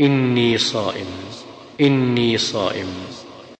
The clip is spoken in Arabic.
إني صائم. إني صائم.